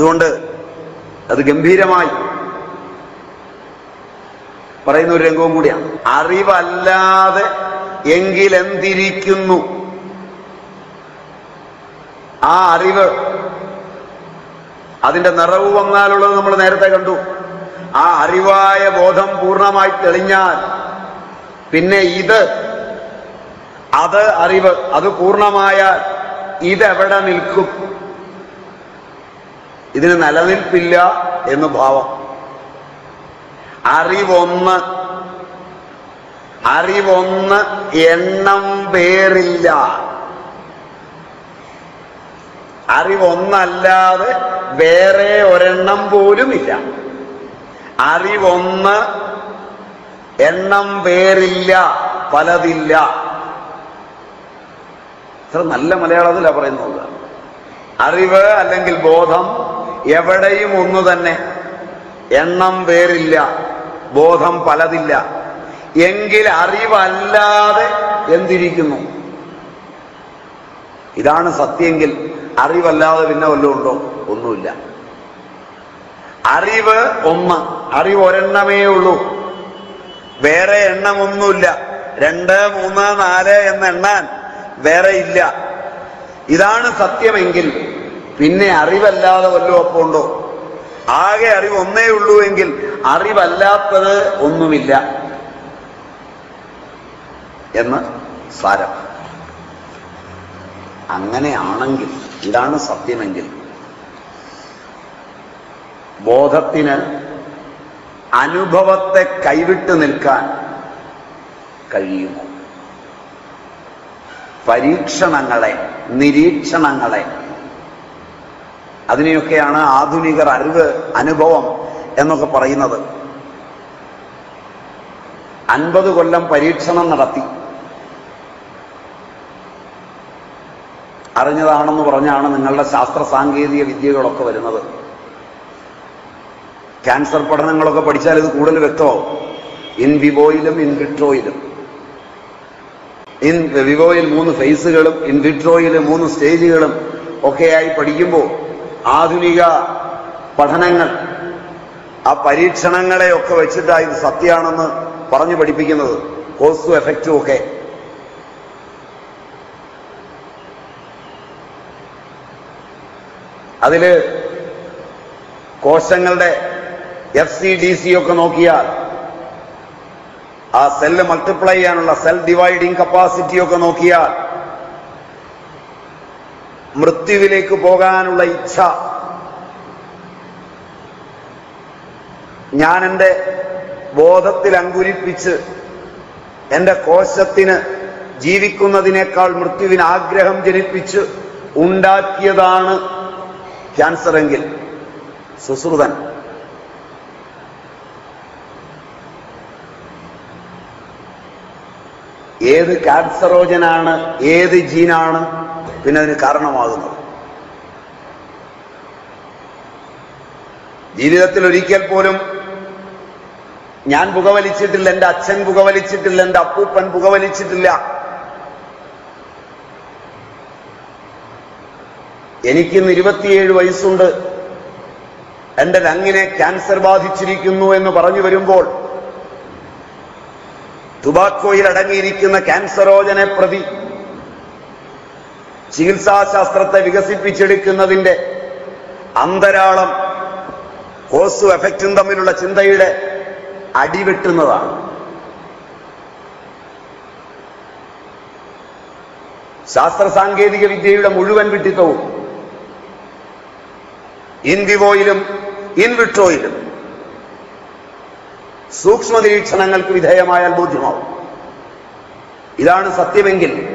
അതുകൊണ്ട് അത് ഗംഭീരമായി പറയുന്ന ഒരു രംഗവും കൂടിയാണ്. അറിവല്ലാതെ എങ്കിലെന്തിരിക്കുന്നു? ആ അറിവ് അതിന്റെ നിറവ് വന്നാലുള്ളത് നമ്മൾ നേരത്തെ കണ്ടു. ആ അറിവായ ബോധം പൂർണമായി തെളിഞ്ഞാൽ പിന്നെ ഇത് അത് അറിവ് അത് പൂർണമായാൽ ഇതെവിടെ നിൽക്കും? ഇതിന് നിലനിൽപ്പില്ല എന്ന് ഭാവം. അറിവൊന്ന്. അറിവൊന്ന് എണ്ണം പേരില്ല. അറിവൊന്നല്ലാതെ വേറെ ഒരെണ്ണം പോലുമില്ല. അറിവൊന്ന് എണ്ണം പേരില്ല പലതില്ല. ഇത്ര നല്ല മലയാളത്തിലാണ് പറയുന്നത്. അറിവ് അല്ലെങ്കിൽ ബോധം എവിടെയും ഒന്ന് തന്നെ. എണ്ണം വേറില്ല ബോധം പലതില്ല. എങ്കിൽ അറിവല്ലാതെ എന്തിരിക്കുന്നു? ഇതാണ് സത്യമെങ്കിൽ അറിവല്ലാതെ പിന്നെ വല്ലതും ഉണ്ടോ? ഒന്നുമില്ല. അറിവ് ഒന്ന് അറിവ് ഒരെണ്ണമേ ഉള്ളൂ. വേറെ എണ്ണമൊന്നുമില്ല രണ്ട് മൂന്ന് നാല് എന്ന് എണ്ണാൻ വേറെ ഇല്ല. ഇതാണ് സത്യമെങ്കിൽ പിന്നെ അറിവല്ലാതെ വല്ലതും ഒപ്പം ഉണ്ടോ ആകെ അറിവ് ഒന്നേ ഉള്ളൂ എങ്കിൽ അറിവല്ലാത്തത് ഒന്നുമില്ല എന്ന് സാരം. അങ്ങനെയാണെങ്കിൽ ഇതാണ് സത്യമെങ്കിൽ ബോധത്തിന് അനുഭവത്തെ കൈവിട്ട് നിൽക്കാൻ കഴിയുമോ? പരീക്ഷണങ്ങളെ നിരീക്ഷണങ്ങളെ അതിനെയൊക്കെയാണ് ആധുനികർ അറിവ് അനുഭവം എന്നൊക്കെ പറയുന്നത്. അൻപത് കൊല്ലം പരീക്ഷണം നടത്തി. അറിഞ്ഞതാണെന്ന് പറഞ്ഞാണ് നിങ്ങളുടെ ശാസ്ത്ര സാങ്കേതിക വിദ്യകളൊക്കെ വരുന്നത്. ക്യാൻസർ പഠനങ്ങളൊക്കെ പഠിച്ചാൽ ഇത് കൂടുതൽ വ്യക്തമാവും. ഇൻ വിവോയിലും ഇൻ വിട്രോയിലും. ഇൻ വിവോയിൽ മൂന്ന് ഫേസുകളും ഇൻ വിട്രോയിൽ മൂന്ന് സ്റ്റേജുകളും ഒക്കെയായി പഠിക്കുമ്പോൾ ആധുനിക പഠനങ്ങൾ ആ പരീക്ഷണങ്ങളെയൊക്കെ വെച്ചിട്ടാണ് ഇത് സത്യമാണെന്ന് പറഞ്ഞു പഠിപ്പിക്കുന്നത്. കോസ്റ്റും എഫക്റ്റും ഒക്കെ. അതിൽ കോശങ്ങളുടെ എഫ് സി ഡി സി ഒക്കെ നോക്കിയാൽ ആ സെല്ല് മൾട്ടിപ്ലൈ ചെയ്യാനുള്ള സെൽ ഡിവൈഡിങ് കപ്പാസിറ്റിയൊക്കെ നോക്കിയാൽ മൃത്യുവിലേക്ക് പോകാനുള്ള ഇച്ഛ. ഞാൻ എന്റെ ബോധത്തിൽ അങ്കുരിപ്പിച്ച് എന്റെ കോശത്തിന് ജീവിക്കുന്നതിനേക്കാൾ മൃത്യുവിന് ആഗ്രഹം ജനിപ്പിച്ച് ഉണ്ടാക്കിയതാണ് ക്യാൻസർ എങ്കിൽ സുശ്രുതൻ. ഏത് ക്യാൻസറോജനാണ് ഏത് ജീനാണ് പിന്നെ അതിന് കാരണമാകുന്നത്. ജീവിതത്തിൽ ഒരിക്കൽ പോലും ഞാൻ പുകവലിച്ചിട്ടില്ല എന്റെ അച്ഛൻ പുകവലിച്ചിട്ടില്ല എന്റെ അപ്പൂപ്പൻ പുകവലിച്ചിട്ടില്ല. എനിക്കിന്ന് ഇരുപത്തിയേഴ് വയസ്സുണ്ട്. എന്റെ ലങ്ങിനെ ക്യാൻസർ ബാധിച്ചിരിക്കുന്നു എന്ന് പറഞ്ഞു വരുമ്പോൾ തുബാക്കോയിൽ അടങ്ങിയിരിക്കുന്ന ക്യാൻസറോജനെ പ്രതി ചികിത്സാശാസ്ത്രത്തെ വികസിപ്പിച്ചെടുക്കുന്നതിന്റെ അന്തരാളം കോസു എഫക്റ്റും തമ്മിലുള്ള ചിന്തയുടെ അടിവെട്ടുന്നതാണ്. ശാസ്ത്ര സാങ്കേതിക വിദ്യയുടെ മുഴുവൻ വിട്ടിത്തവും ഇൻവിവോയിലും ഇൻവിട്രോയിലും ഇൻ വിട്രോയിലും സൂക്ഷ്മ നിരീക്ഷണങ്ങൾക്ക് വിധേയമായാൽ ബോധ്യമാവും. ഇതാണ് സത്യമെങ്കിൽ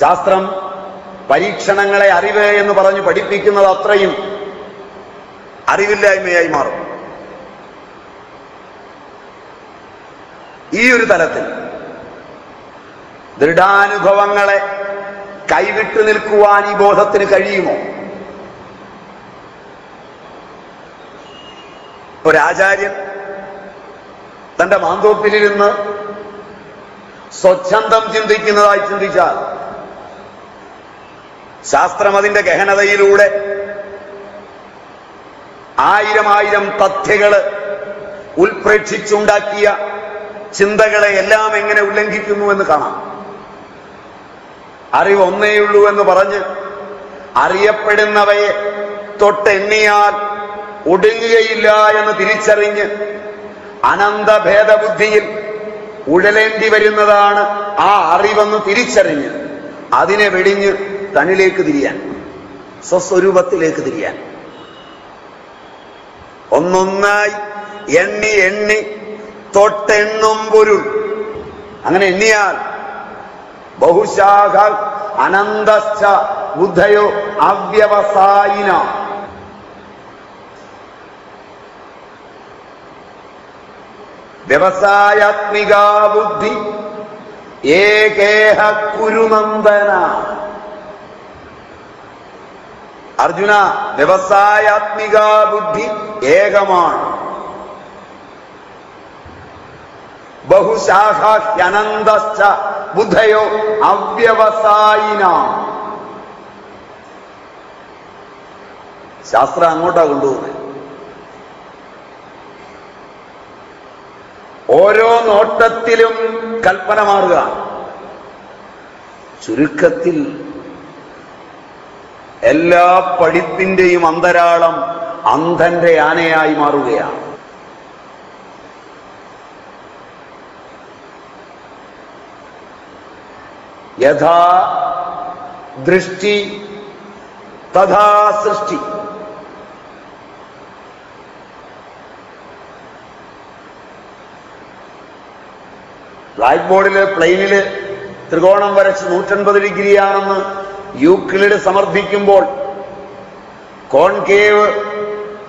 ശാസ്ത്രം പരീക്ഷണങ്ങളെ അറിവ് എന്ന് പറഞ്ഞ് പഠിപ്പിക്കുന്നത് അത്രയും അറിവില്ലായ്മയായി മാറും. ഈ ഒരു തലത്തിൽ ദൃഢാനുഭവങ്ങളെ കൈവിട്ടു നിൽക്കുവാൻ ഈ ബോധത്തിന് കഴിയുമോ? ഒരാചാര്യൻ തന്റെ മാന്തോപ്പിലിരുന്ന് സ്വച്ഛന്തം ചിന്തിക്കുന്നതായി ചിന്തിച്ചാൽ ശാസ്ത്രം അതിന്റെ ഗഹനതയിലൂടെ ആയിരം ആയിരം തഥ്യകൾ ഉൽപ്രേക്ഷിച്ചുണ്ടാക്കിയ ചിന്തകളെ എല്ലാം എങ്ങനെ ഉല്ലംഘിക്കുന്നു എന്ന് കാണാം. അറിവ് ഒന്നേയുള്ളൂ എന്ന് പറഞ്ഞ് അറിയപ്പെടുന്നവയെ തൊട്ടെണ്ണിയാൽ ഒടുങ്ങുകയില്ല എന്ന് തിരിച്ചറിഞ്ഞ് അനന്ത ഭേദബുദ്ധിയിൽ ഉഴലേണ്ടി വരുന്നതാണ് ആ അറിവെന്ന് തിരിച്ചറിഞ്ഞ് അതിനെ വെടിഞ്ഞ് തന്നിലേക്ക് തിരിയാൻ സ്വസ്വരൂപത്തിലേക്ക് തിരിയാൻ. ഒന്നൊന്നായി എണ്ണി എണ്ണി തൊട്ടെണ്ണും പൊരുൾ. അങ്ങനെ എണ്ണിയാൽ ബഹുശാഖ അനന്തശ്ച ബുദ്ധയോ അവ്യവസായിന. വ്യവസായാത്മിക ബുദ്ധി ഏകേഹ കുരുനന്ദന. അർജുന വ്യവസായാത്മിക ബുദ്ധി ഏകമാണ്. ബഹുശാഖ്യനന്തശ്ച ബുദ്ധയോ അവ്യവസായിന. ശാസ്ത്രം അങ്ങോട്ടാ കൊണ്ടുപോകുന്നത് ഓരോ നോട്ടത്തിലും കൽപ്പന മാറുക. ചുരുക്കത്തിൽ എല്ലാ പഠിപ്പിന്റെയും അന്തരാളം അന്ധന്റെ ആനയായി മാറുകയാണ്. യഥാ ദൃഷ്ടി തഥാ സൃഷ്ടി. ബ്ലാക്ക് ബോർഡിൽ പ്ലെയിനിൽ ത്രികോണം വരച്ച് നൂറ്റൻപത് ഡിഗ്രിയാണെന്ന് യൂക്ലിഡ് സമർത്ഥിക്കുമ്പോൾ കോൺകേവ്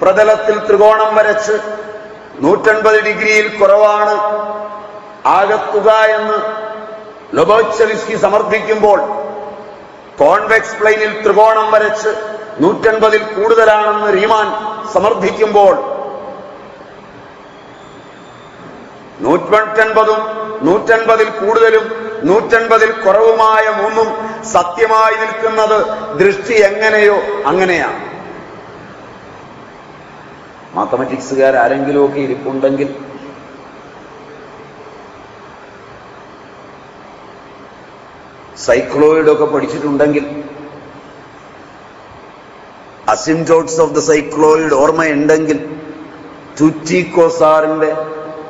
പ്രതലത്തിൽ ത്രികോണം വരച്ച് നൂറ്റൻപത് ഡിഗ്രിയിൽ കുറവാണ് ആകത്തുക എന്ന് ലൊബോച്ചവിസ്കി സമർത്ഥിക്കുമ്പോൾ കോൺവെക്സ് പ്ലെയിനിൽ ത്രികോണം വരച്ച് നൂറ്റൻപതിൽ കൂടുതലാണെന്ന് റീമാൻ സമർത്ഥിക്കുമ്പോൾ നൂറ്റൻപതും നൂറ്റൻപതിൽ കൂടുതലും നൂറ്റൻപതിൽ കുറവുമായ മൂന്നും സത്യമായി നിൽക്കുന്നത് ദൃഷ്ടി എങ്ങനെയോ അങ്ങനെയാണ്. മാത്തമാറ്റിക്സുകാർ ആരെങ്കിലുമൊക്കെ ഇരിപ്പുണ്ടെങ്കിൽ സൈക്ലോയിഡ് ഒക്കെ പഠിച്ചിട്ടുണ്ടെങ്കിൽ അസിംറ്റോട്സ് ഓഫ് ദ സൈക്ലോയിഡ് ഓർമ്മയുണ്ടെങ്കിൽ തുറ്റിക്കോ സാറിന്റെ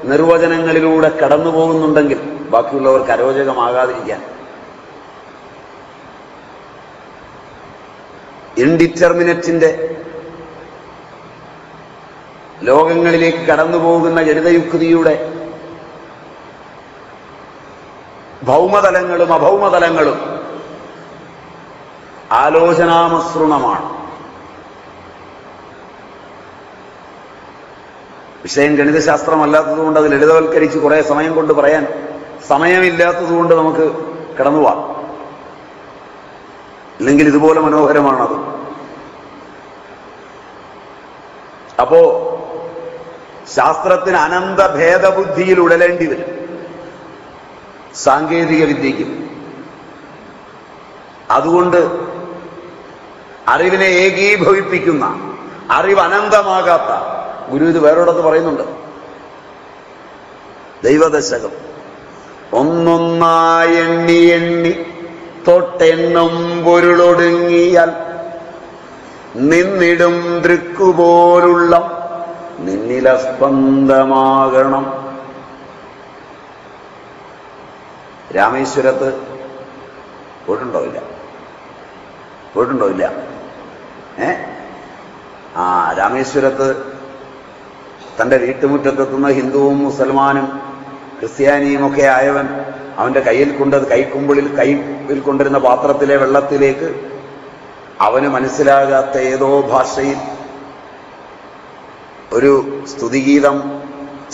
നിർവചനങ്ങളിലൂടെ കടന്നു പോകുന്നുണ്ടെങ്കിൽ ബാക്കിയുള്ളവർക്ക് അരോചകമാകാതിരിക്കാൻ ഇൻഡിറ്റർമിനറ്റിന്റെ ലോകങ്ങളിലേക്ക് കടന്നു പോകുന്ന ജനിതയുക്തിയുടെ ഭൗമതലങ്ങളും അഭൗമതലങ്ങളും ആലോചനാമസൃണമാണ്. വിഷയം ഗണിതശാസ്ത്രമല്ലാത്തതുകൊണ്ട് അത് ലളിതവൽക്കരിച്ച് കുറേ സമയം കൊണ്ട് പറയാൻ സമയമില്ലാത്തതുകൊണ്ട് നമുക്ക് കടന്നു പോവാം ഇല്ലെങ്കിൽ ഇതുപോലെ മനോഹരമാണത്. അപ്പോ ശാസ്ത്രത്തിന് അനന്ത ഭേദബുദ്ധിയിൽ ഉടലേണ്ടി വരും. സാങ്കേതിക വിദ്യയ്ക്കും. അതുകൊണ്ട് അറിവിനെ ഏകീഭവിപ്പിക്കുന്ന അറിവ് അനന്തമാകാത്ത ഗുരു ഇത് വേറൊരിടത്ത് പറയുന്നുണ്ട്. ദൈവദശകം. ഒന്നൊന്നായി എണ്ണി എണ്ണി തൊട്ടെണ്ണം പൊരുളൊടുങ്ങിയാൽ നിന്നിടും ദൃക്കുപോലുള്ള നിന്നിലസ്പന്ദമാകണം. രാമേശ്വരത്ത് പോയിട്ടുണ്ടോ ഇല്ല? പോയിട്ടുണ്ടോ ഇല്ല? ഏ? ആ രാമേശ്വരത്ത് തന്റെ വീട്ടുമുറ്റത്തെത്തുന്ന ഹിന്ദുവും മുസൽമാനും ക്രിസ്ത്യാനിയുമൊക്കെ ആയവൻ അവന്റെ കയ്യിൽ കൊണ്ടത് കൈക്കുമ്പിളിൽ കൈയിൽ കൊണ്ടിരുന്ന പാത്രത്തിലെ വെള്ളത്തിലേക്ക്. അവന് മനസ്സിലാകാത്ത ഏതോ ഭാഷയിൽ ഒരു സ്തുതിഗീതം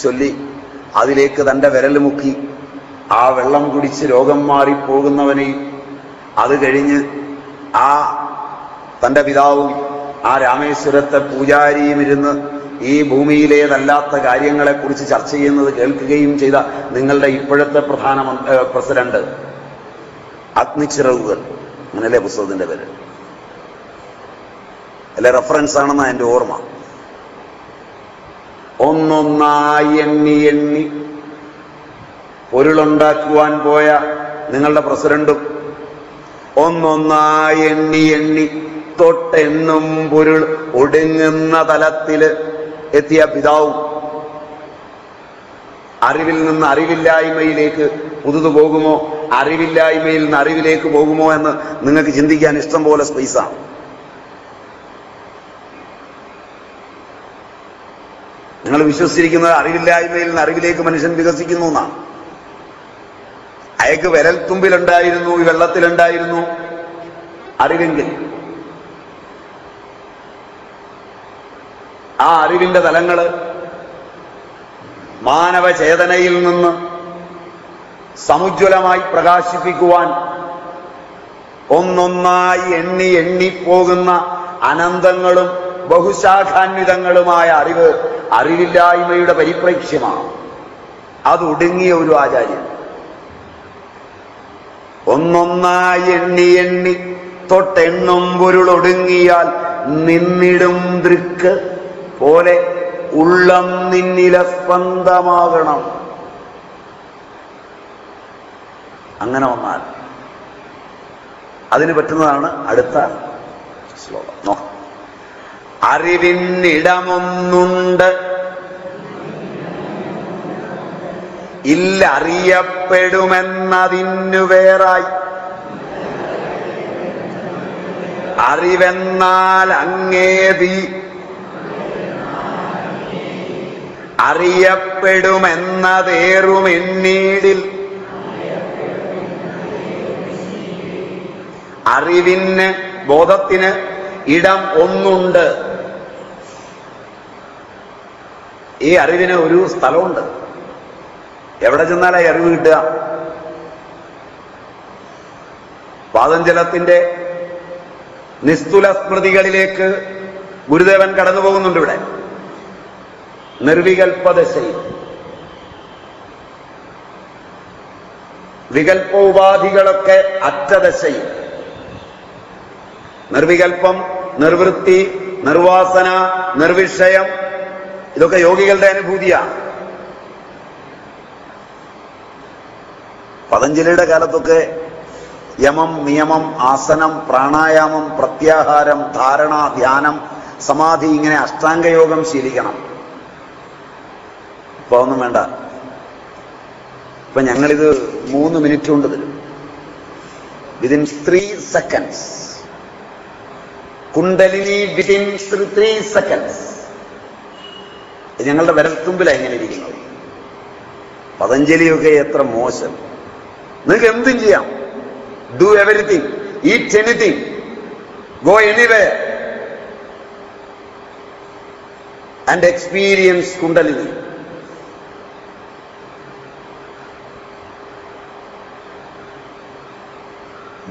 ചൊല്ലി അതിലേക്ക് തന്റെ വിരൽ മുക്കി. ആ വെള്ളം കുടിച്ച് രോഗം മാറിപ്പോകുന്നവനെയും അത് കഴിഞ്ഞ് ആ തന്റെ പിതാവും ആ രാമേശ്വരത്തെ പൂജാരിയും ഇരുന്ന് ഈ ഭൂമിയിലേതല്ലാത്ത കാര്യങ്ങളെക്കുറിച്ച് ചർച്ച ചെയ്യുന്നത് കേൾക്കുകയും ചെയ്ത നിങ്ങളുടെ ഇപ്പോഴത്തെ പ്രധാനമന്ത്രി പ്രസിഡന്റ് അഗ്നിച്ചിറകുകൾ. അങ്ങനല്ലേ പുസ്തകത്തിന്റെ പേര്? അല്ലെ റെഫറൻസ് ആണെന്നാണ് എന്റെ ഓർമ്മ. ഒന്നൊന്നായി എണ്ണി എണ്ണി പൊരുളുണ്ടാക്കുവാൻ പോയ നിങ്ങളുടെ പ്രസിഡന്റും ഒന്നൊന്നായി എണ്ണി എണ്ണി തൊട്ടെന്നും പൊരുൾ ഒടുങ്ങുന്ന തലത്തിൽ എത്തിയ പിതാവും അറിവിൽ നിന്ന് അറിവില്ലായ്മയിലേക്ക് പുതുതു പോകുമോ? അറിവില്ലായ്മയിൽ നിന്ന് അറിവിലേക്ക് പോകുമോ എന്ന് നിങ്ങൾക്ക് ചിന്തിക്കാൻ ഇഷ്ടം പോലെ സ്പേസാണ് നിങ്ങൾ വിശ്വസിച്ചിരിക്കുന്നത് അറിവില്ലായ്മയിൽ നിന്ന് അറിവിലേക്ക് മനുഷ്യൻ വികസിക്കുന്നു എന്നാണ്. അയക്ക് വിരൽത്തുമ്പിലുണ്ടായിരുന്നു ഈ വെള്ളത്തിലുണ്ടായിരുന്നു അറിവെങ്കിൽ. ആ അറിവിന്റെ തലങ്ങൾ മാനവചേതനയിൽ നിന്ന് സമുജ്വലമായി പ്രകാശിപ്പിക്കുവാൻ ഒന്നൊന്നായി എണ്ണി എണ്ണിപ്പോകുന്ന അനന്തങ്ങളും ബഹുശാഖാന്വിതങ്ങളുമായ അറിവ് അറിവില്ലായ്മയുടെ പരിപ്രേക്ഷ്യമാണ്. അത് ഒടുങ്ങിയ ഒരു ആചാര്യൻ ഒന്നൊന്നായി എണ്ണി എണ്ണി തൊട്ടെണ്ണും പൊരുളൊടുങ്ങിയാൽ നിന്നിടും ദൃക്ക് പോലെ ഉള്ളം നിന്നില സ്പന്ദമാകണം അങ്ങനെ വന്നാൽ അതിന് പറ്റുന്നതാണ് അടുത്ത ശ്ലോകം. നോക്കാം ഇല്ല അറിയപ്പെടുമെന്നതിനു വേറായി. അറിവെന്നാൽ അങ്ങേതി അറിയപ്പെടുമെന്നതേറുമെന്നീടിൽ. അറിവിന് ബോധത്തിന് ഇടം ഒന്നുണ്ട്. ഈ അറിവിന് ഒരു സ്ഥലമുണ്ട്. എവിടെ ചെന്നാലായി അറിവ് കിട്ടുക? പാതഞ്ജലത്തിന്റെ നിസ്തുല സ്മൃതികളിലേക്ക് ഗുരുദേവൻ കടന്നു പോകുന്നുണ്ട് ഇവിടെ. നിർവികൽപ്പദശയിൽ വികൽപ്പോപാധികളൊക്കെ അറ്റദശയിൽ നിർവികൽപ്പം നിർവൃത്തി നിർവാസന നിർവിഷയം ഇതൊക്കെ യോഗികളുടെ അനുഭൂതിയാണ് പതഞ്ജലിയുടെ കാലത്തൊക്കെ യമം നിയമം ആസനം പ്രാണായാമം പ്രത്യാഹാരം ധാരണ ധ്യാനം സമാധി ഇങ്ങനെ അഷ്ടാംഗയോഗം ശീലിക്കണം. ഇപ്പൊ ഒന്നും വേണ്ട. ഇപ്പൊ ഞങ്ങളിത് മൂന്ന് മിനിറ്റ് കൊണ്ട് തരും. Within three seconds kundalini within three seconds ഞങ്ങളുടെ വിരൽത്തുമ്പിലാണ് ഇങ്ങനെ ഇരിക്കുന്നത്. പതഞ്ജലിയൊക്കെ എത്ര മോശം. നിങ്ങൾക്ക് എന്തും ചെയ്യാം. Do everything eat anything go anyway and experience kundalini.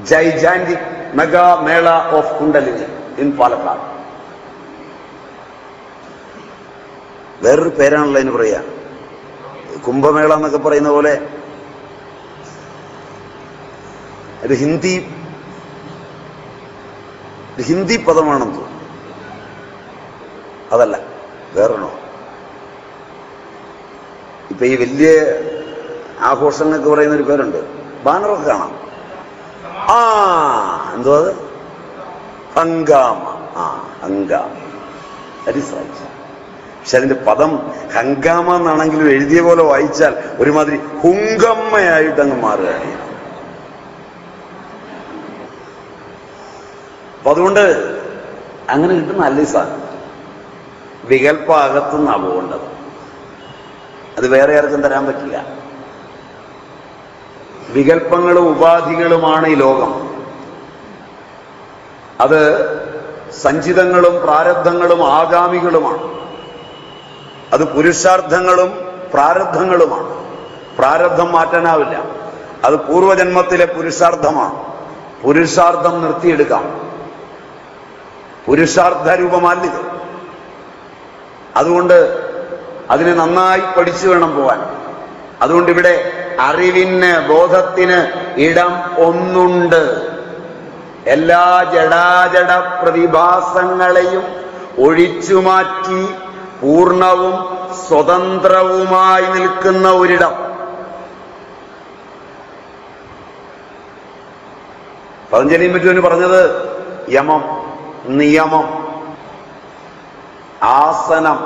Gigantic mega mela of Kundalini in Palakkad. വേറൊരു പേരാണല്ലോ അതിന് പറയാ. കുംഭമേള എന്നൊക്കെ പറയുന്ന പോലെ ഒരു ഹിന്ദി ഒരു ഹിന്ദി പദമാണെന്ന് തോന്നുന്നു. അതല്ല വേറെണോ ഇപ്പൊ ഈ വലിയ ആഘോഷങ്ങൾക്ക് പറയുന്ന ഒരു പേരുണ്ട്. ബാനറൊക്കെ കാണാം. ആ എന്തോ അത്? ഹങ്കാമ ആ റൈറ്റ് പക്ഷെ അതിന്റെ പദം ഹങ്കാമ എന്നാണെങ്കിലും എഴുതിയ പോലെ വായിച്ചാൽ ഒരുമാതിരി ഹുങ്കമ്മയായിട്ട് അങ്ങ് മാറുകയാണ്. അപ്പൊ അതുകൊണ്ട് അങ്ങനെ കിട്ടുന്ന അല്ലേ സാധനം. വികൽപ്പാകത്തുനിന്നാണ് പോകേണ്ടത്. അത് വേറെ ആർക്കും തരാൻ പറ്റില്ല. വികല്പങ്ങളും ഉപാധികളുമാണ് ഈ ലോകം. അത് സഞ്ചിതങ്ങളും പ്രാരബ്ധങ്ങളും ആഗാമികളുമാണ്. അത് പുരുഷാർത്ഥങ്ങളും പ്രാരബ്ധങ്ങളുമാണ്. പ്രാരബ്ധം മാറ്റാനാവില്ല. അത് പൂർവജന്മത്തിലെ പുരുഷാർത്ഥമാണ്. പുരുഷാർത്ഥം നിർത്തിയെടുക്കാം. പുരുഷാർത്ഥ രൂപമല്ലിത് അതുകൊണ്ട് അതിനെ നന്നായി പഠിച്ചു വേണം പോവാൻ. അതുകൊണ്ട് ഇവിടെ അറിവിന് ബോധത്തിന് ഇടം ഒന്നുണ്ട്. എല്ലാ ജടാജട പ്രതിഭാസങ്ങളെയും ഒഴിച്ചു മാറ്റി പൂർണവും സ്വതന്ത്രവുമായി നിൽക്കുന്ന ഒരിടം. പതഞ്ജലിയും മറ്റുവിന് പറഞ്ഞത് യമം നിയമം ആസനം.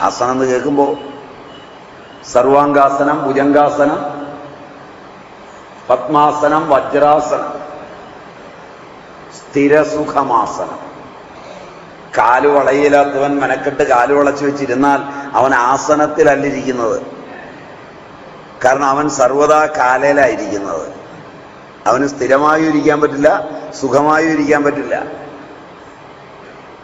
ആസനം എന്ന് കേൾക്കുമ്പോ സർവാംഗാസനം ഭുജംഗാസനം പത്മാസനം വജ്രാസനം സ്ഥിരസുഖമാസനം. കാൽ വളയില്ലാത്തവൻ മെനക്കെട്ട് കാൽ വളച്ചു വെച്ചിരുന്നാൽ അവൻ ആസനത്തിലല്ലിരിക്കുന്നത്. കാരണം അവൻ സർവദാ കാലയിലായിരിക്കുന്നത് അവന് സ്ഥിരമായും ഇരിക്കാൻ പറ്റില്ല സുഖമായും ഇരിക്കാൻ പറ്റില്ല.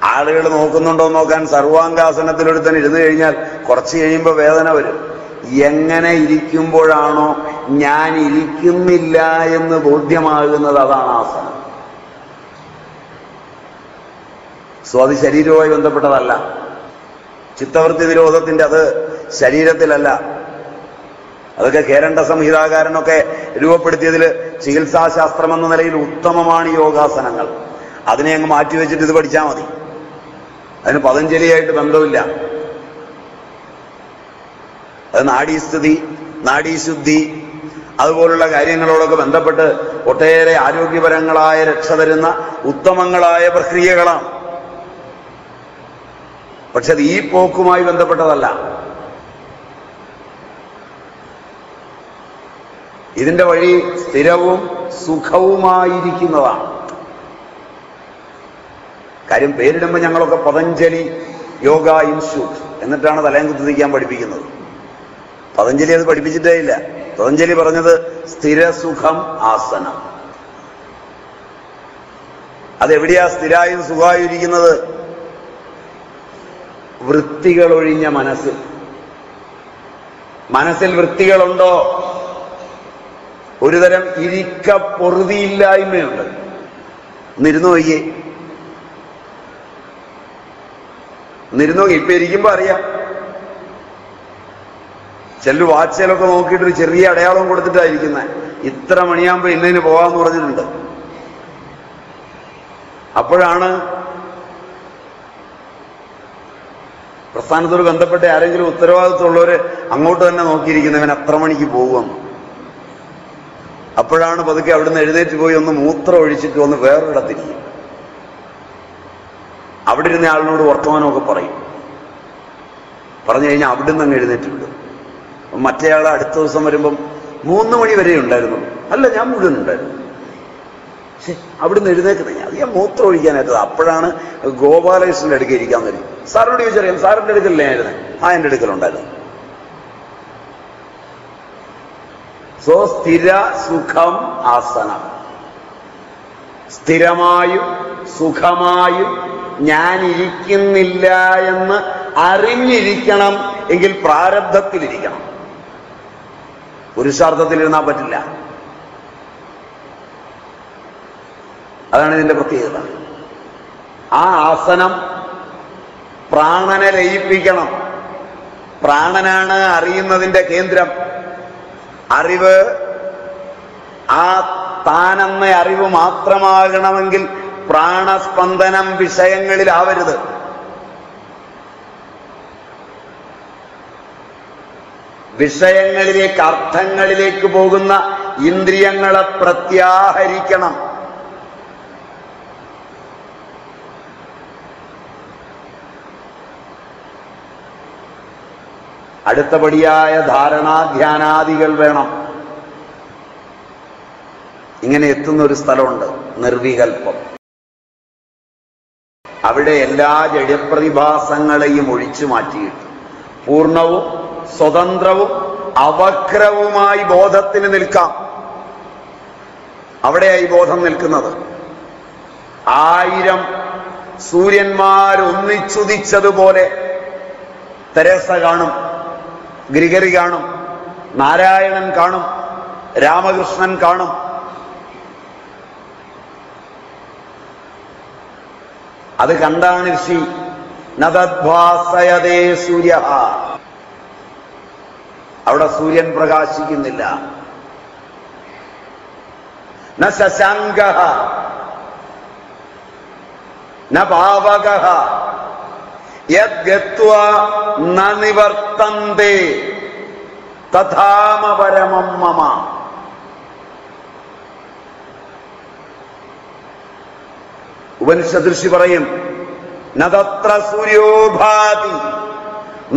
ആളുകൾ നോക്കുന്നുണ്ടോ നോക്കാൻ സർവാംഗാസനത്തിലൊരുത്തൻ ഇരുന്നു കഴിഞ്ഞാൽ കുറച്ച് കഴിയുമ്പോൾ വേദന വരും. എങ്ങനെ ഇരിക്കുമ്പോഴാണോ ഞാൻ ഇരിക്കുന്നില്ല എന്ന് ബോധ്യമാകുന്നത് അതാണ് ആസനം. സോ അത് ശരീരവുമായി ബന്ധപ്പെട്ടതല്ല. ചിത്തവൃത്തി വിരോധത്തിന്റെ അത് ശരീരത്തിലല്ല. അതൊക്കെ കേരണ്ട സംഹിതാകാരനൊക്കെ രൂപപ്പെടുത്തിയതിൽ ചികിത്സാശാസ്ത്രം എന്ന നിലയിൽ ഉത്തമമാണ് യോഗാസനങ്ങൾ. അതിനെ അങ്ങ് മാറ്റിവെച്ചിട്ട് ഇത് പഠിച്ചാൽ മതി. അതിന് പതഞ്ജലിയായിട്ട് ബന്ധമില്ല. അത് നാഡീസ്ഥിതി നാഡീശുദ്ധി അതുപോലുള്ള കാര്യങ്ങളോടൊക്കെ ബന്ധപ്പെട്ട് ഒട്ടേറെ ആരോഗ്യപരങ്ങളായ രക്ഷ തരുന്ന ഉത്തമങ്ങളായ പ്രക്രിയകളാണ്. പക്ഷെ അത് ഈ പോക്കുമായി ബന്ധപ്പെട്ടതല്ല. ഇതിന്റെ വഴി സ്ഥിരവും സുഖവുമായിരിക്കുന്നതാണ്. കാര്യം പേരിടുമ്പോൾ ഞങ്ങളൊക്കെ പതഞ്ജലി യോഗ ഇൻസ്റ്റിറ്റ്യൂട്ട്. എന്നിട്ടാണ് തലയം കുത്തിരിക്കാൻ പഠിപ്പിക്കുന്നത്. പതഞ്ജലി അത് പഠിപ്പിച്ചിട്ടേ ഇല്ല. പതഞ്ജലി പറഞ്ഞത് സ്ഥിരസുഖം ആസനം. അതെവിടെയാ സ്ഥിരായും സുഖമായും ഇരിക്കുന്നത് വൃത്തികളൊഴിഞ്ഞ മനസ്സ്. മനസ്സിൽ വൃത്തികളുണ്ടോ? ഒരുതരം ഇരിക്ക പൊറുതിയില്ലായ്മയുണ്ട്. നിരുന്നു നോക്കിയേ. നിരുന്നു ഇപ്പൊ ഇരിക്കുമ്പോ അറിയാം. ചില വാച്ചിലൊക്കെ നോക്കിയിട്ട് ഒരു ചെറിയ അടയാളം കൊടുത്തിട്ടായിരിക്കുന്നത് ഇത്ര മണിയാകുമ്പോൾ ഇന്നതിന് പോകാമെന്ന് പറഞ്ഞിട്ടുണ്ട്. അപ്പോഴാണ് പ്രസ്ഥാനത്തോട് ബന്ധപ്പെട്ട ആരെങ്കിലും ഉത്തരവാദിത്തമുള്ളവർ അങ്ങോട്ട് തന്നെ നോക്കിയിരിക്കുന്നവൻ അത്ര മണിക്ക് പോകുമെന്ന് അപ്പോഴാണ് പതുക്കെ അവിടുന്ന് എഴുന്നേറ്റ് പോയി ഒന്ന് മൂത്രം ഒഴിച്ചിട്ട് ഒന്ന് വേറൊരിടത്തിരിക്കും. അവിടെ ഇരുന്ന ആളിനോട് വർത്തമാനമൊക്കെ പറയും. പറഞ്ഞു കഴിഞ്ഞാൽ അവിടുന്ന് അങ്ങ് എഴുന്നേറ്റ് വിടും മറ്റേയാൾ അടുത്ത ദിവസം വരുമ്പം മൂന്ന് മണി വരെ ഉണ്ടായിരുന്നു. അല്ല ഞാൻ മുഴുവൻ ഉണ്ടായിരുന്നു. അവിടുന്ന് എഴുന്നേക്കുന്നത് ഞാൻ. ഞാൻ മൂത്രം ഒഴിക്കാനായിട്ടത് അപ്പോഴാണ് ഗോപാലകൃഷ്ണന്റെ അടുക്കൽ ഇരിക്കാൻ വരും സാറിനോട് ചോദിച്ചറിയാം സാറിന്റെ അടുക്കലല്ലേ ആയിരുന്നു? ആ എന്റെ അടുക്കലുണ്ടായിരുന്നു സോ സ്ഥിര സുഖം ആസനം. സ്ഥിരമായും സുഖമായും ഞാൻ ഇരിക്കുന്നില്ല എന്ന് അറിഞ്ഞിരിക്കണം എങ്കിൽ പ്രാരബ്ധത്തിലിരിക്കണം. പുരുഷാർത്ഥത്തിലിരുന്നാൽ പറ്റില്ല. അതാണ് ഇതിന്റെ പ്രത്യേകത. ആ ആസനം പ്രാണനെ ലയിപ്പിക്കണം. പ്രാണനാണ് അറിയുന്നതിന്റെ കേന്ദ്രം. അറിവ് ആ താനെന്ന അറിവ് മാത്രമാകണമെങ്കിൽ പ്രാണസ്പന്ദനം വിഷയങ്ങളിലാവരുത്. വിഷയങ്ങളിലേക്ക് അർത്ഥങ്ങളിലേക്ക് പോകുന്ന ഇന്ദ്രിയങ്ങളെ പ്രത്യാഹരിക്കണം. അടുത്തപടിയായ ധാരണാധ്യാനാദികൾ വേണം. ഇങ്ങനെ എത്തുന്ന ഒരു സ്ഥലമുണ്ട് നിർവികൽപ്പം. അവിടെ എല്ലാ ജഡപ്രതിഭാസങ്ങളെയും ഒഴിച്ചു മാറ്റിയിട്ട്. പൂർണവും സ്വതന്ത്രവും അവക്രവുമായി ബോധത്തിന് നിൽക്കാം. അവിടെയായി ബോധം നിൽക്കുന്നത്. ആയിരം സൂര്യന്മാരൊന്നിച്ചുദിച്ചതുപോലെ തെരേസ കാണും ഗ്രിഗറി കാണും നാരായണൻ കാണും രാമകൃഷ്ണൻ കാണും. അത് കണ്ടാണ് ഋഷി നദദ്ഭാസയതേ സൂര്യ അവിടെ സൂര്യൻ പ്രകാശിക്കുന്നില്ല. ന ശശാങ്ക ന പാവക യദ്ഗത്വ ന നിവർത്തന്തേ തഥാമപരമം മമ. ഉപനിഷദൃശി പറയും നതത്ര സൂര്യോഭാതി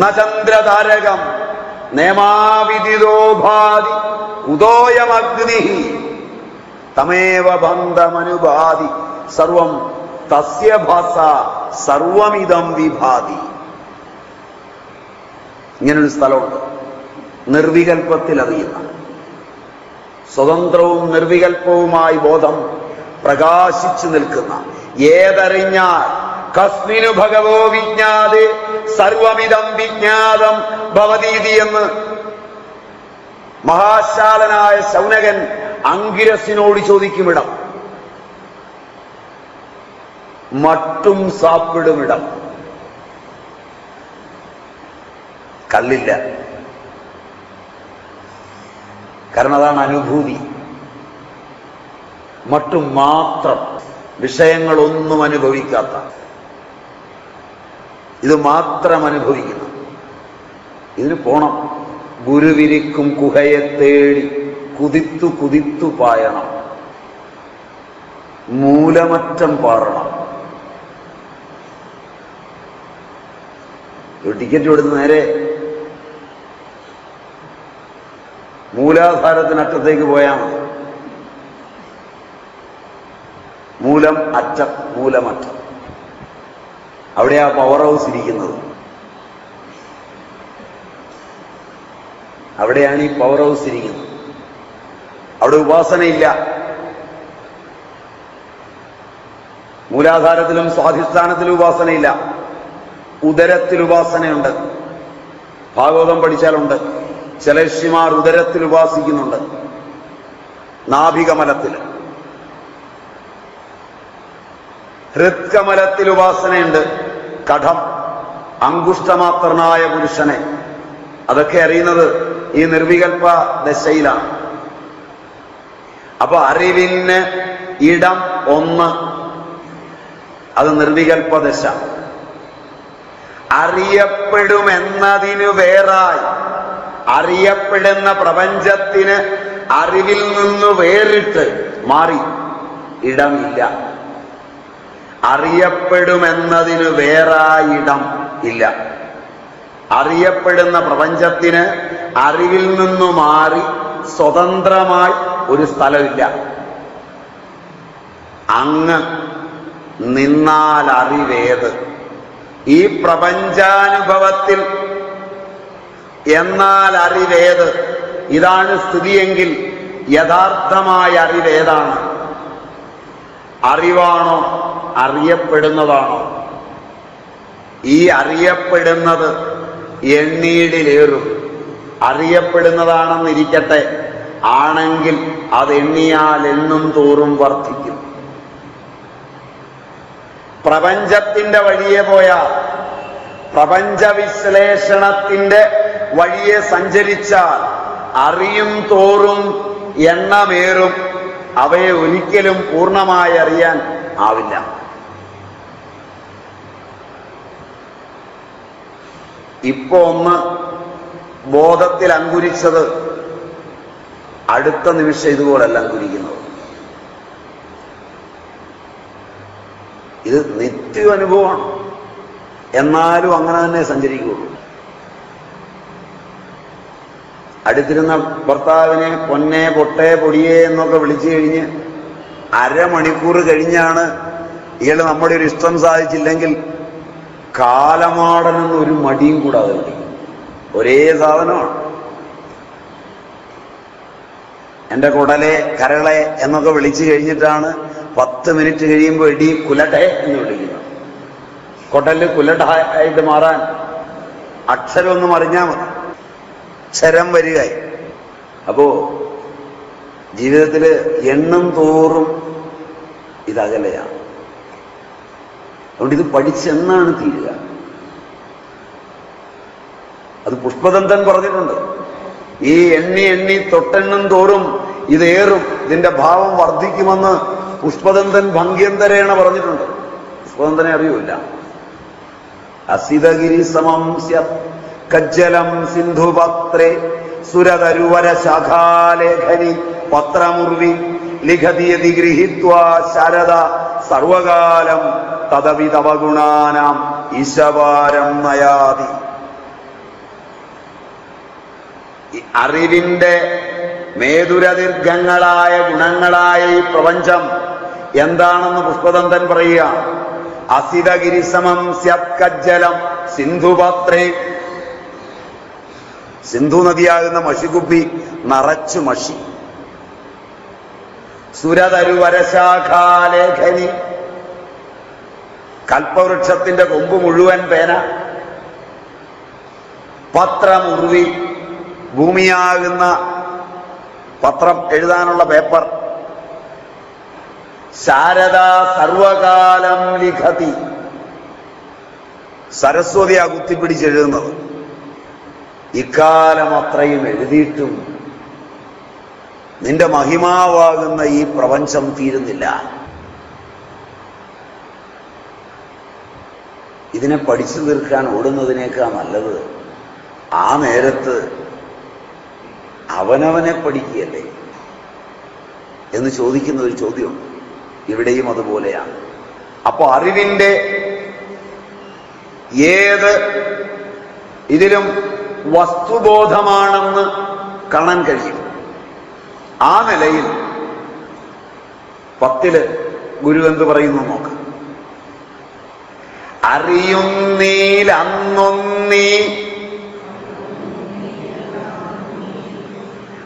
ന ചന്ദ്രതാരകം നേമാവിദിതോഭാതി ഉദോയമഗ്നി. തമേവ ബന്ധമനുഭാതി സർവം തസ്യ ഭാസ സർവമിതം വിഭാതി. ഇങ്ങനൊരു സ്ഥലമുണ്ട്. നിർവികൽപ്പത്തിൽ അറിയുന്ന സ്വതന്ത്രവും നിർവികൽപ്പവുമായി ബോധം പ്രകാശിച്ചു നിൽക്കുന്ന. ഏതറിഞ്ഞാൽ കസ്മിനു ഭഗവോ വിജ്ഞാതെ സർവമിതം വിജ്ഞാതം ഭവതീതി എന്ന്. മഹാശാലനായ ശൗനകൻ അങ്കിരസിനോട് ചോദിക്കുമിടം. മട്ടും സാപ്പിടുമിടം. കള്ളില്ല. കാരണം അതാണ് അനുഭൂതി. മട്ടും മാത്രം വിഷയങ്ങളൊന്നും അനുഭവിക്കാത്ത. ഇത് മാത്രം അനുഭവിക്കുന്നു. ഇതിന് പോണം. ഗുരുവിരിക്കും കുഹയെ തേടി കുതിത്തു കുതിത്തു പായണം. മൂലമറ്റം പാറണം ടിക്കറ്റ് കൊടുത്ത് നേരെ മൂലാധാരത്തിനറ്റത്തേക്ക് പോയാൽ മതി. മൂലം അറ്റം മൂലമറ്റം. അവിടെയാ പവർ ഹൗസ് ഇരിക്കുന്നത്. അവിടെയാണ് ഈ പവർ ഹൗസ് ഇരിക്കുന്നത്. അവിടെ ഉപാസനയില്ല. മൂലാധാരത്തിലും സ്വാധിഷ്ഠാനത്തിലും ഉപാസനയില്ല. ഉദരത്തിൽ ഉപാസനയുണ്ട്. ഭാഗവതം പഠിച്ചാലുണ്ട്. ചില ഉദരത്തിൽ ഉപാസിക്കുന്നുണ്ട്. നാഭികമലത്തിൽ. ഹൃത്കമലത്തിൽ ഉപാസനയുണ്ട്. കഠം അങ്കുഷ്ടമാത്രനായ പുരുഷനെ. അതൊക്കെ അറിയുന്നത് ഈ നിർവികൽപ്പ ദശയിലാണ്. അപ്പൊ അറിവിന് ഇടം ഒന്ന്. അത് നിർവികൽപ്പ ദശ. അറിയപ്പെടുമെന്നതിനു വേറായി. അറിയപ്പെടുന്ന പ്രപഞ്ചത്തിന് അറിവിൽ നിന്ന് വേറിട്ട് മാറി. ഇടമില്ല. അറിയപ്പെടുമെന്നതിന് വേറായിടം ഇല്ല. അറിയപ്പെടുന്ന പ്രപഞ്ചത്തിന് അറിവിൽ നിന്നു മാറി സ്വതന്ത്രമായി ഒരു സ്ഥലമില്ല. അങ്ങ് നിന്നാൽ അറിവേത്. ഈ പ്രപഞ്ചാനുഭവത്തിൽ എന്നാൽ അറിവേത്. ഇതാണ് സ്ഥിതിയെങ്കിൽ യഥാർത്ഥമായ അറിവേതാണ്. അറിവാണോ? അറിയപ്പെടുന്നതാണോ? ഈ അറിയപ്പെടുന്നത് എണ്ണീടിലേറും. അറിയപ്പെടുന്നതാണെന്നിരിക്കട്ടെ. ആണെങ്കിൽ അത് എണ്ണിയാൽ എന്നും തോറും വർദ്ധിക്കും. പ്രപഞ്ചത്തിന്റെ വഴിയെ പോയാൽ പ്രപഞ്ച വിശ്ലേഷണത്തിന്റെ വഴിയെ സഞ്ചരിച്ചാൽ അറിയും തോറും എണ്ണമേറും. അവയെ ഒരിക്കലും പൂർണമായി അറിയാൻ ആവില്ല. ഇപ്പൊ ഒന്ന് ബോധത്തിൽ അങ്കുരിച്ചത് അടുത്ത നിമിഷം ഇതുപോലല്ല അങ്കുരിക്കുന്നത്. ഇത് നിത്യ അനുഭവമാണ് എന്നാലും അങ്ങനെ തന്നെ സഞ്ചരിക്കുകയുള്ളൂ അടുത്തിരുന്ന ഭർത്താവിനെ പൊന്നെ പൊട്ടെ പൊടിയേ എന്നൊക്കെ വിളിച്ചു കഴിഞ്ഞ് അരമണിക്കൂർ കഴിഞ്ഞാണ് ഇയാൾ നമ്മുടെ ഒരു ഇഷ്ടം സാധിച്ചില്ലെങ്കിൽ കാലമാടനെന്ന് ഒരു മടിയും കൂടാതെ ഒരേ സാധനമാണ്. എന്റെ കുടലെ കരളെ എന്നൊക്കെ വിളിച്ചു കഴിഞ്ഞിട്ടാണ് പത്ത് മിനിറ്റ് കഴിയുമ്പോൾ ഇടി കുലട്ടെ എന്ന് വിളിക്കുന്നത്. കുടൽ കുലട്ട ആയിട്ട് മാറാൻ അക്ഷരം അറിഞ്ഞാൽ മതി. അക്ഷരം വരികയായി. അപ്പോ ജീവിതത്തിൽ എണ്ണം തോറും ഇതകലെയാണ്. അതുകൊണ്ട് ഇത് പഠിച്ചെന്നാണ് തീരുക? അത് പുഷ്പദന്തൻ പറഞ്ഞിട്ടുണ്ട്. ഈ എണ്ണി എണ്ണി തൊട്ടെണ്ണം തോറും ഇതേറും ഇതിന്റെ ഭാവം വർദ്ധിക്കുമെന്ന് പുഷ്പദന്തൻ ഭംഗ്യന്തരേണ പറഞ്ഞിട്ടുണ്ട്. പുഷ്പദന്തനെ അറിയൂല അസിതഗിരി സമം കജ്ജലം സിന്ധുപത്രേ സുരതരുവര ശാഖാലേഖനി പത്രമുർവി ലിഖതിയതി ഗൃഹീത്വാ ശാരദ സർവകാലം തദവിതവഗുണാനാം ഈശവാരം നയാതി. അറിവിന്റെ മേതുരദീർഘങ്ങളായ ഗുണങ്ങളായ ഈ പ്രപഞ്ചം എന്താണെന്ന് പുഷ്പദന്തൻ പറയുക. അസിതഗിരിസമം സ്യത്കജ്ജലം സിന്ധുപാത്രേ സിന്ധു നദിയാകുന്ന മഷികുപ്പി നിറച്ചു മഷി. സുരതരുവരശാഖാലേഖനി. കൽപ്പവൃക്ഷത്തിന്റെ കൊമ്പ് മുഴുവൻ പേന. പത്രമുറുവി ഭൂമിയാകുന്ന പത്രം എഴുതാനുള്ള പേപ്പർ. ശാരദ സർവകാലം ലിഖതി. സരസ്വതിയാ കുത്തിപ്പിടിച്ചെഴുതുന്നത് ഇക്കാലം അത്രയും എഴുതിയിട്ടും നിന്റെ മഹിമാവാകുന്ന ഈ പ്രപഞ്ചം തീരുന്നില്ല. ഇതിനെ പഠിച്ചു തീർക്കാൻ ഓടുന്നതിനേക്കാൾ നല്ലത്. ആ നേരത്ത് അവനവനെ പഠിക്കുകയല്ലേ? എന്ന് ചോദിക്കുന്ന ഒരു ചോദ്യം ഇവിടെയും അതുപോലെയാണ്. അപ്പോൾ അറിവിന്റെ ഏത് ഇതിലും വസ്തുബോധമാണെന്ന് കാണാൻ കഴിയും. ആ നിലയിൽ പത്തിൽ ഗുരു എന്ത് പറയുന്നു നോക്ക്. അറിയുന്നീലന്നൊന്നീ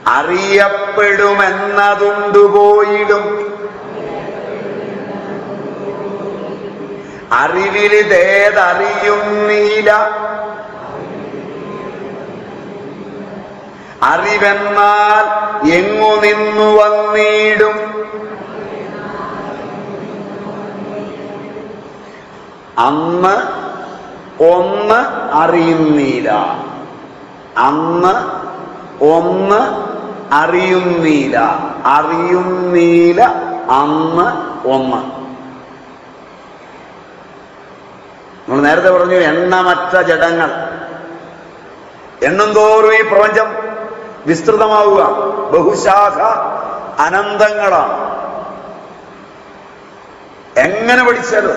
അറിയപ്പെടുമെന്നതുണ്ടുപോയിടും. അറിവിലിതേതറിയുന്നീല അറിവെന്നാൽ എങ്ങു നിന്നു വന്നിടും? അന്ന് ഒന്ന് അറിയുന്നില്ല അന്ന് ഒന്ന് അറിയുന്നില്ല അറിയുന്നില്ല അന്ന് ഒന്ന്. നമ്മൾ നേരത്തെ പറഞ്ഞു എണ്ണമറ്റ ജടങ്ങൾ എണ്ണം തോറും ഈ പ്രപഞ്ചം വിസ്തൃതമാവുക. ബഹുശാഖ അനന്തങ്ങളാണ്. എങ്ങനെ പഠിച്ചത്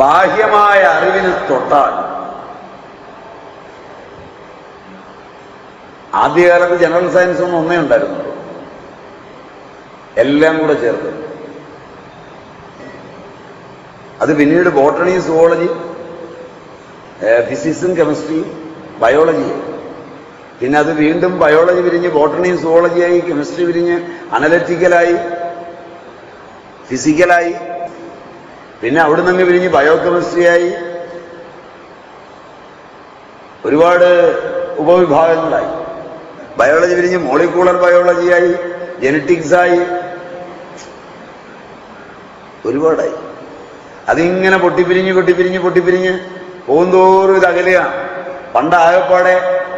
ബാഹ്യമായ അറിവിന് തൊട്ടാൽ ആദ്യകാലത്ത് ജനറൽ സയൻസ് ഒന്നും ഒന്നേ ഉണ്ടായിരുന്നുള്ളൂ എല്ലാം കൂടെ ചേർത്ത്. അത് പിന്നീട് ബോട്ടണി സുവോളജി ഫിസിക്സും കെമിസ്ട്രിയും ബയോളജിയും. പിന്നെ അത് വീണ്ടും ബയോളജി വിരിഞ്ഞ് ബോട്ടണിയും സുവോളജിയായി കെമിസ്ട്രി വിരിഞ്ഞ് അനലറ്റിക്കലായി ഫിസിക്കലായി പിന്നെ അവിടെ നിന്ന് വിരിഞ്ഞ് ബയോ കെമിസ്ട്രിയായി ഒരുപാട് ഉപവിഭാഗങ്ങളായി. ബയോളജി വിരിഞ്ഞ് മോളിക്കൂളർ ബയോളജിയായി ജനറ്റിക്സായി ഒരുപാടായി. അതിങ്ങനെ പൊട്ടിപ്പിരിഞ്ഞ് പൊട്ടിപ്പിരിഞ്ഞ് പൊട്ടിപ്പിരിഞ്ഞ് പോകുന്തോറും ഇത് അകലെയാണ്. പണ്ട് ആകപ്പാടെ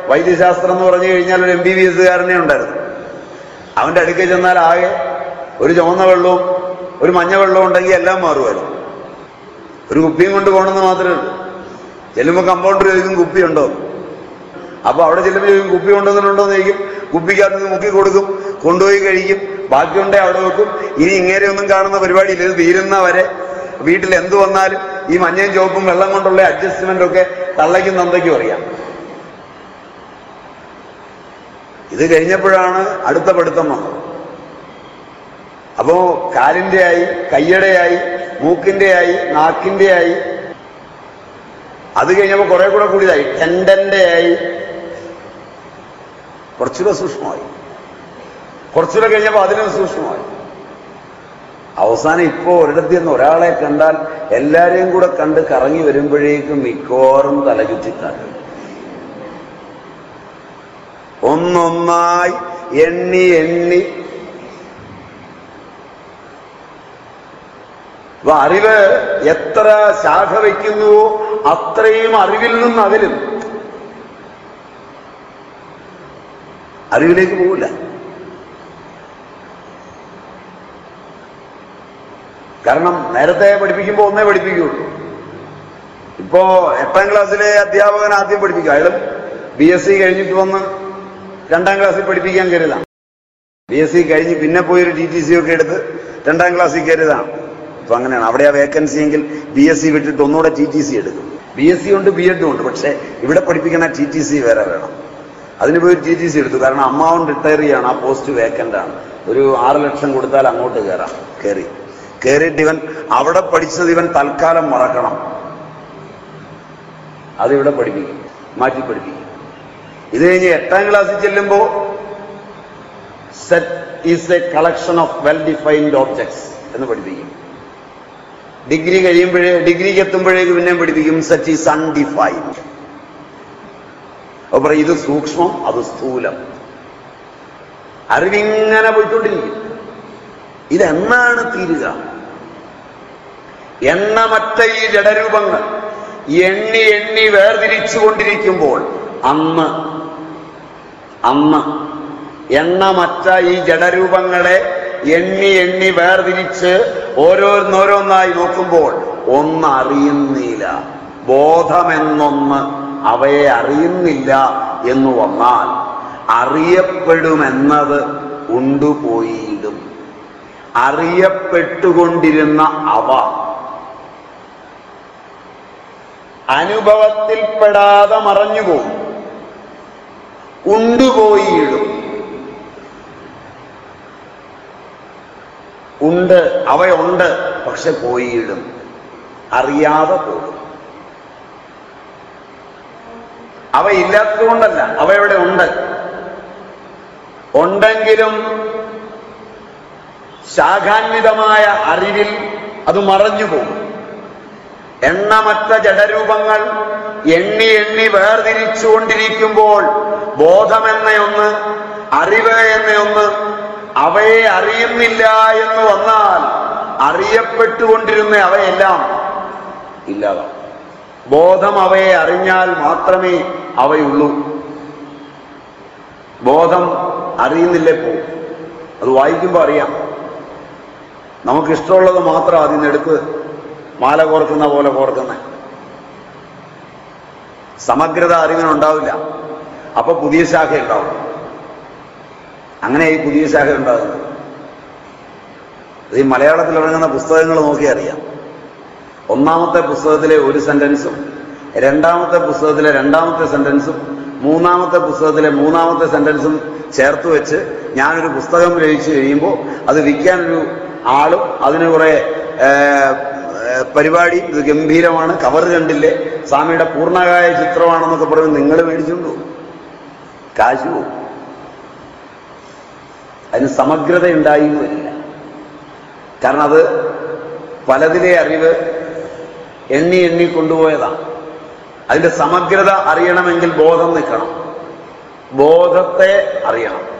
വൈദ്യശാസ്ത്രം എന്ന് പറഞ്ഞു കഴിഞ്ഞാൽ ഒരു എം ബി ബി എസ്സുകാരനെ ഉണ്ടായിരുന്നു. അവന്റെ അടുക്കൽ ചെന്നാൽ ആകെ ഒരു ചുവന്ന വെള്ളവും ഒരു മഞ്ഞ വെള്ളവും ഉണ്ടെങ്കിൽ എല്ലാം മാറുമായിരുന്നു. ഒരു കുപ്പിയും കൊണ്ട് പോകണമെന്ന് മാത്രമേ ഉള്ളൂ. ചെല്ലുമ്പോൾ കമ്പൗണ്ടർ ചോദിക്കും കുപ്പിയുണ്ടോ അപ്പോൾ അവിടെ ചെല്ലുമ്പോൾ ചോദിക്കും കുപ്പി കൊണ്ടുവന്നിട്ടുണ്ടോ? എന്ന് ചോദിക്കും. കുപ്പിക്കകത്ത് നിന്ന് മുക്കി കൊടുക്കും കൊണ്ടുപോയി കഴിക്കും. ബാക്കിയുണ്ടേ അവിടെ വെക്കും. ഇനി ഇങ്ങനെയൊന്നും കാണുന്ന പരിപാടിയില്ല. ഇത് തീരുന്ന വരെ വീട്ടിൽ എന്ത് വന്നാലും ഈ മഞ്ഞയും ചുവപ്പും വെള്ളം കൊണ്ടുള്ള അഡ്ജസ്റ്റ്മെന്റ് ഒക്കെ തള്ളയ്ക്കും തന്തയ്ക്കും അറിയാം. ഇത് കഴിഞ്ഞപ്പോഴാണ് അടുത്ത പഠിത്തം വന്നത്. അപ്പോ കാലിന്റെ ആയി കയ്യടയായി മൂക്കിന്റെ ആയി നാക്കിന്റെ ആയി അത് കഴിഞ്ഞപ്പോ കുറെ കൂടെ കൂടിയതായി. ടെൻഡന്റെ ആയി കുറച്ചുകൂടെ സൂക്ഷ്മമായി. കുറച്ചുകൂടെ കഴിഞ്ഞപ്പോ അതിനും സൂക്ഷ്മമായി. അവസാനം ഇപ്പോ ഒരിടത്തു നിന്ന് ഒരാളെ കണ്ടാൽ എല്ലാരെയും കൂടെ കണ്ട് കറങ്ങി വരുമ്പോഴേക്കും മിക്കവാറും തലചുറ്റിത്താഴും ഒന്നൊന്നായി എണ്ണി എണ്ണി. അറിവ് എത്ര ശാഖ വയ്ക്കുന്നുവോ അത്രയും അറിവിൽ നിന്ന് അകലും. അറിവിലേക്ക് പോവില്ല. കാരണം നേരത്തെ പഠിപ്പിക്കുമ്പോൾ ഒന്നേ പഠിപ്പിക്കുകയുള്ളൂ ഇപ്പോ എട്ടാം ക്ലാസ്സിലെ അധ്യാപകൻ ആദ്യം പഠിപ്പിക്കും. അയാളും ബി എസ് സി കഴിഞ്ഞിട്ട് വന്ന് രണ്ടാം ക്ലാസ്സിൽ പഠിപ്പിക്കാൻ കരുതാം. ബി എസ് സി കഴിഞ്ഞ് പിന്നെ പോയി ഒരു ടി ടി സി ഒക്കെ എടുത്ത് രണ്ടാം ക്ലാസ്സിൽ കരുതാം. അപ്പൊ അങ്ങനെയാണ്. അവിടെ ആ വേക്കൻസി എങ്കിൽ ബി എസ് സി വിട്ടിട്ട് ഒന്നുകൂടെ ടി ടി സി എടുക്കും. ബി എസ് സി ഉണ്ട് ബി എഡും ഉണ്ട്. പക്ഷെ ഇവിടെ പഠിപ്പിക്കുന്ന ടി ടി സി വേറെ വേണം. അതിന് പോയി ടി ടി സി എടുത്തു. കാരണം അമ്മാവൻ റിട്ടയർ ചെയ്യാണ്. ആ പോസ്റ്റ് വേക്കന്റ് ആണ്. ഒരു ആറ് ലക്ഷം കൊടുത്താൽ അങ്ങോട്ട് കയറാം കയറി കയറിയിട്ട് ഇവൻ അവിടെ പഠിച്ചത് ഇവൻ തൽക്കാലം മറക്കണം. അതിവിടെ പഠിപ്പിക്കും. മാറ്റി പഠിപ്പിക്കും. ഇത് കഴിഞ്ഞ് എട്ടാം ക്ലാസ്സിൽ ചെല്ലുമ്പോൾ set is a collection of well defined objects എന്ന് പഠിപ്പിക്കും. ഡിഗ്രി കഴിയുമ്പോഴേ ഡിഗ്രിക്ക് എത്തുമ്പോഴേക്ക് പിന്നെ പഠിപ്പിക്കും സെറ്റ് ഈസ് അൺഡിഫൈൻഡ് അപ്പൊ പറയും ഇത് സൂക്ഷ്മം അത് സ്ഥൂലം. അറിവിങ്ങനെ പോയിക്കൊണ്ടിരിക്കും. ഇതെന്നാണ് തീരുക? എണ്ണമറ്റ ഈ ജഡരൂപങ്ങൾ എണ്ണി എണ്ണി വേർതിരിച്ചു കൊണ്ടിരിക്കുമ്പോൾ അന്ന് അന്ന് എണ്ണമറ്റ ഈ ജഡരൂപങ്ങളെ എണ്ണി എണ്ണി വേർതിരിച്ച് ഓരോന്നോരോന്നായി നോക്കുമ്പോൾ ഒന്നറിയുന്നില്ല. ബോധമെന്നൊന്ന് അവയെ അറിയുന്നില്ല എന്ന് വന്നാൽ അറിയപ്പെടുമെന്നത് ഉണ്ടുപോയിടും അറിയപ്പെട്ടുകൊണ്ടിരുന്ന അവ അനുഭവത്തിൽപ്പെടാതെ മറഞ്ഞുപോകും. ഉണ്ടുപോയിടും ഉണ്ട് അവയുണ്ട് പക്ഷെ പോയിടും അറിയാതെ പോകും. അവ ഇല്ലാത്തതുകൊണ്ടല്ല അവ ഇവിടെ ഉണ്ട്. ഉണ്ടെങ്കിലും ശാഖാന്വിതമായ അറിവിൽ അത് മറഞ്ഞു പോകും എണ്ണമറ്റ ജഡരൂപങ്ങൾ എണ്ണി എണ്ണി വേർതിരിച്ചുകൊണ്ടിരിക്കുമ്പോൾ ബോധമെന്ന ഒന്ന് അറിവ് എന്ന ഒന്ന് അവയെ അറിയുന്നില്ല എന്ന് വന്നാൽ അറിയപ്പെട്ടുകൊണ്ടിരുന്ന അവയെല്ലാം ഇല്ലാതാവും. ബോധം അവയെ അറിഞ്ഞാൽ മാത്രമേ അവയുള്ളൂ. ബോധം അറിയുന്നില്ലേ പോ? അത് വായിക്കുമ്പോൾ അറിയാം. നമുക്കിഷ്ടമുള്ളത് മാത്രം അതിൽ നിന്ന് എടുത്ത് മാല കോർക്കുന്ന പോലെ കോർക്കുന്ന. സമഗ്രത അറിവിനുണ്ടാവില്ല. അപ്പൊ പുതിയ ശാഖ ഉണ്ടാവും. അങ്ങനെ ഈ പുതിയ ശാഖ ഉണ്ടാകുന്നത് ഈ മലയാളത്തിൽ ഇറങ്ങുന്ന പുസ്തകങ്ങൾ നോക്കി അറിയാം. ഒന്നാമത്തെ പുസ്തകത്തിലെ ഒരു സെന്റൻസും രണ്ടാമത്തെ പുസ്തകത്തിലെ രണ്ടാമത്തെ സെന്റൻസും മൂന്നാമത്തെ പുസ്തകത്തിലെ മൂന്നാമത്തെ സെന്റൻസും ചേർത്ത് വെച്ച് ഞാനൊരു പുസ്തകം രചിച്ചു കഴിയുമ്പോൾ അത് വിൽക്കാനൊരു ആളും അതിന് കുറെ പരിപാടി ഇത് ഗംഭീരമാണ്. കവർ കണ്ടില്ലേ? സ്വാമിയുടെ പൂർണകായ ചിത്രമാണെന്നൊക്കെ പറഞ്ഞ് നിങ്ങൾ മേടിച്ചുകൊണ്ടു കാശു അതിന് സമഗ്രത ഉണ്ടായി വരില്ല. കാരണം അത് പലതിലെ അറിവ് എണ്ണി എണ്ണി കൊണ്ടുപോയതാണ്. അതിന്റെ സമഗ്രത അറിയണമെങ്കിൽ ബോധം നിൽക്കണം. ബോധത്തെ അറിയണം.